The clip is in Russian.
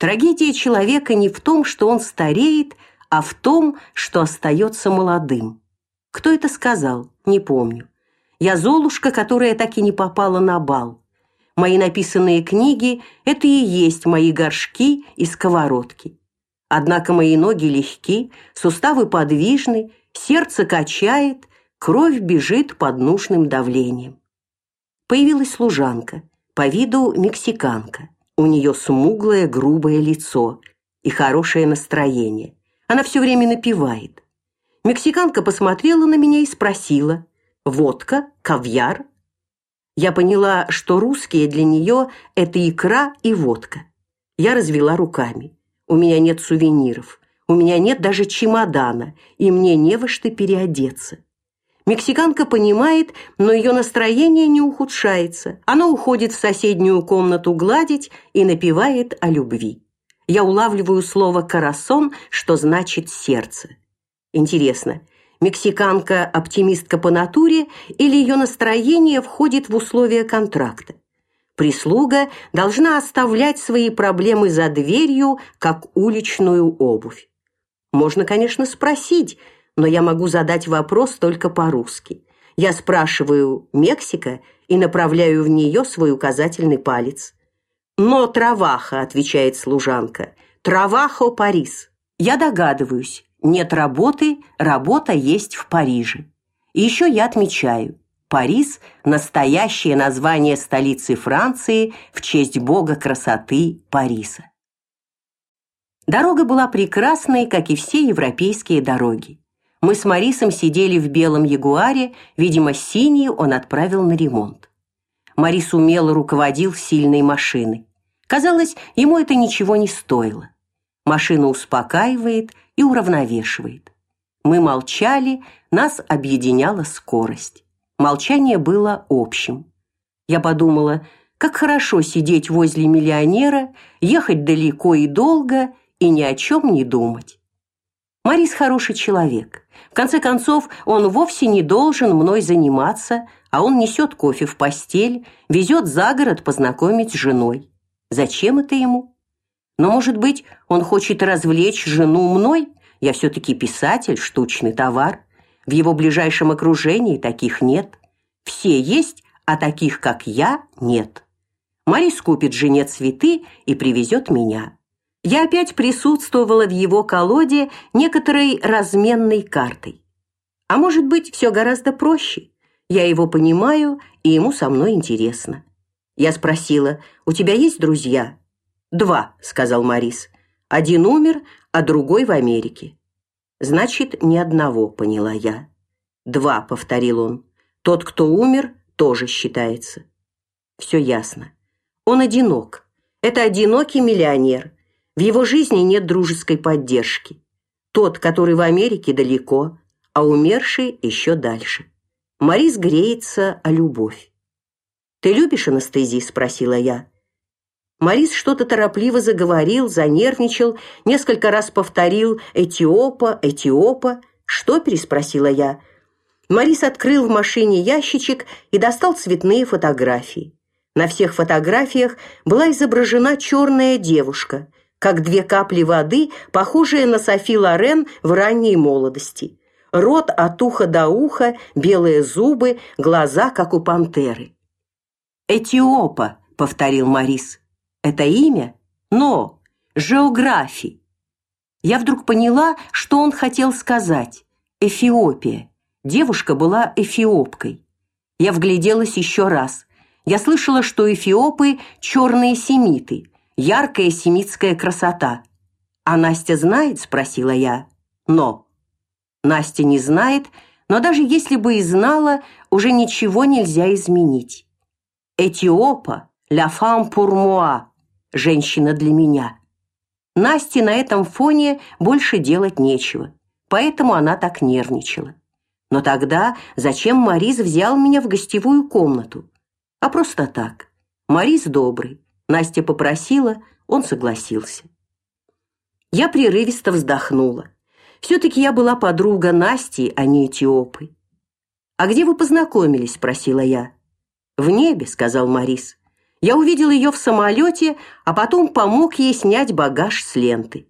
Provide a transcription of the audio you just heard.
Трагедия человека не в том, что он стареет, а в том, что остается молодым. Кто это сказал? Не помню. Я Золушка, которая так и не попала на бал. Мои написанные книги это и есть мои горшки и сковородки. Однако мои ноги легки, суставы подвижны, сердце качает, кровь бежит под нужным давлением. Появилась служанка, по виду мексиканка. У нее смуглое, грубое лицо и хорошее настроение. Она все время напевает. Мексиканка посмотрела на меня и спросила: "Водка, кавьяр?" Я поняла, что русские для нее это икра и водка. Я развела руками. У меня нет сувениров, у меня нет даже чемодана, и мне не во что переодеться. Мексиканка понимает, но ее настроение не ухудшается. Она уходит в соседнюю комнату гладить и напевает о любви. Я улавливаю слово «карасон», что значит «сердце». Интересно, мексиканка оптимистка по натуре или ее настроение входит в условия контракта? Прислуга должна оставлять свои проблемы за дверью, как уличную обувь. Можно, конечно, спросить, но я могу задать вопрос только по-русски. Я спрашиваю «Мексика» и направляю в нее свой указательный палец. «Но Траваха», — отвечает служанка, «Травахо Парис». Я догадываюсь, нет работы, работа есть в Париже. И еще я отмечаю, Парис настоящее название столицы Франции в честь бога красоты Париса. Дорога была прекрасной, как и все европейские дороги. Мы с Марисом сидели в белом Ягуаре, видимо, синий он отправил на ремонт. Марис умело руководил сильной машиной. Казалось, ему это ничего не стоило. Машина успокаивает, и уравновешивает. Мы молчали, нас объединяла скорость. Молчание было общим. Я подумала, как хорошо сидеть возле миллионера, ехать далеко и долго и ни о чем не думать. Марис хороший человек. В конце концов, он вовсе не должен мной заниматься, а он несет кофе в постель, везет за город познакомить с женой. Зачем это ему? Но, может быть, он хочет развлечь жену мной? Я все таки писатель, штучный товар. В его ближайшем окружении таких нет. Все есть, а таких, как я, нет. Марис купит жене цветы и привезет меня. Я опять присутствовала в его колоде некоторой разменной картой. А может быть, все гораздо проще. Я его понимаю, и ему со мной интересно. Я спросила: "У тебя есть друзья?" Два, сказал Марис. Один умер, а другой в Америке. Значит, ни одного, поняла я. Два, повторил он. Тот, кто умер, тоже считается. Все ясно. Он одинок. Это одинокий миллионер. В его жизни нет дружеской поддержки. Тот, который в Америке далеко, а умерший еще дальше. Марис греется о любовь. Ты любишь анестезии, спросила я. Марис что-то торопливо заговорил, занервничал, несколько раз повторил «Этиопа, Этиопа». «Что?» – переспросила я. Марис открыл в машине ящичек и достал цветные фотографии. На всех фотографиях была изображена черная девушка, как две капли воды, похожая на Софи Лорен в ранней молодости. Рот от уха до уха, белые зубы, глаза, как у пантеры. «Этиопа», — повторил Марис. Это имя? Но Жеографи. Я вдруг поняла, что он хотел сказать. Эфиопия. Девушка была эфиопкой. Я вгляделась еще раз. Я слышала, что эфиопы черные семиты, яркая семитская красота. А Настя знает, спросила я. Но Настя не знает, но даже если бы и знала, уже ничего нельзя изменить. Этиопа, la femme pour moi, женщина для меня. Насте на этом фоне больше делать нечего, поэтому она так нервничала. Но тогда зачем Марис взял меня в гостевую комнату? А просто так. Марис добрый. Настя попросила, он согласился. Я прерывисто вздохнула. все таки я была подруга Насти, а не Этиопы. А где вы познакомились, спросила я. В небе, сказал Марис. Я увидел ее в самолете, а потом помог ей снять багаж с ленты.